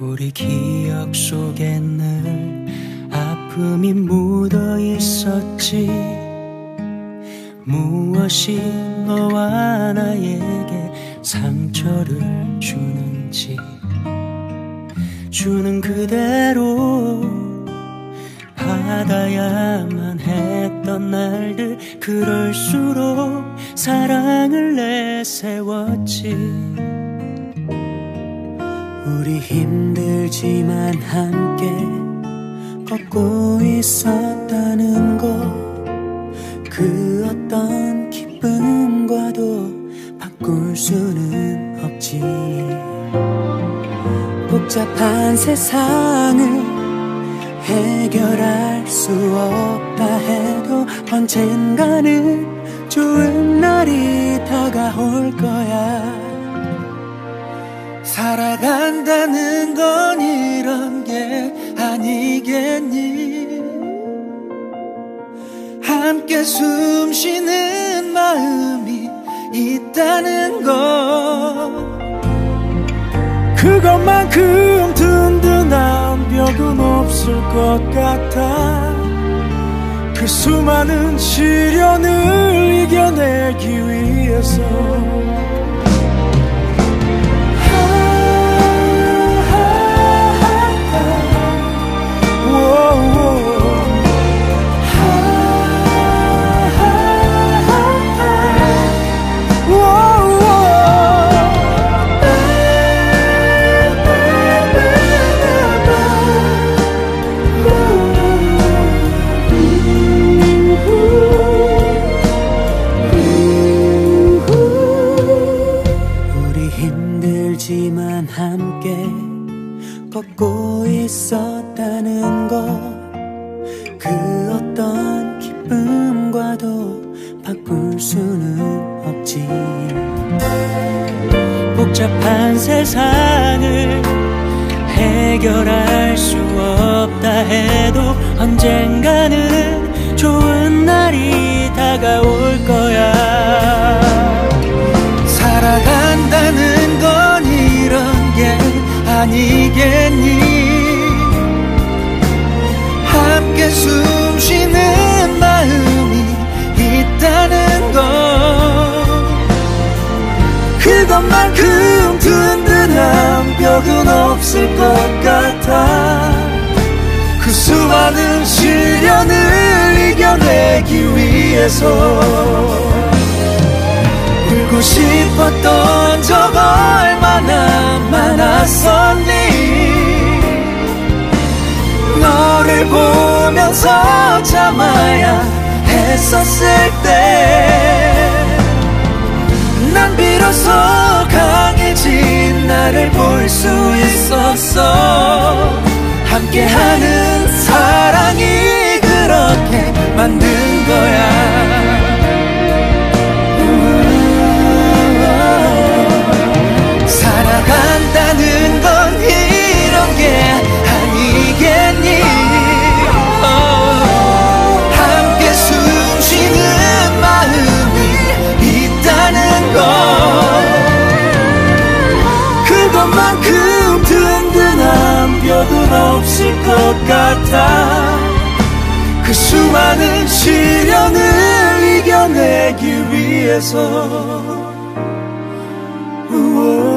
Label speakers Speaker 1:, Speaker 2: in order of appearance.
Speaker 1: 우리 기억 속에 늘 아픔이 묻어 있었지. 무엇이 너와 나에게 상처를 주는지. 주는 그대로 받아야만 했던 날들. 그럴수록 사랑을 내세웠지 우리 힘들지만 함께 걷고 있었다는 것. 그 어떤 기쁨과도 바꿀 수는 없지. 복잡한 세상을 해결할 수 없다 해도 언젠가는 좋은 날이 다가올 거야 살아간다는 건 이런 게 아니겠니? 함께 숨 쉬는 마음이 있다는 것. 그것만큼 든든한 벽은 없을 것 같아. 그 수많은 시련을 이겨내기 위해서 걷고 있었다는 것 그 어떤 기쁨과도 바꿀 수는 없지. 복잡한 세상을 해결할 수 없다 해도 언젠가는 좋은 날이 다가올 거 함께 숨 쉬는 마음이 있다는 것. 그것만큼 든든한 벽은 없을 것 같아. 그 수많은 시련을 이겨내기 위해서 울고 싶었던 적 얼마나 많았었니 보면서 참아야 했었을 때 난 비로소 강해진 나를 볼 수 있었어. 함께하는 같아 그 수많은 시련을 이겨내기 위해서 우와.